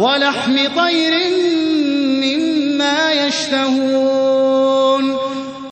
وَلَحْمِ طَيْرٍ مِّمَّا يَشْتَهُونَ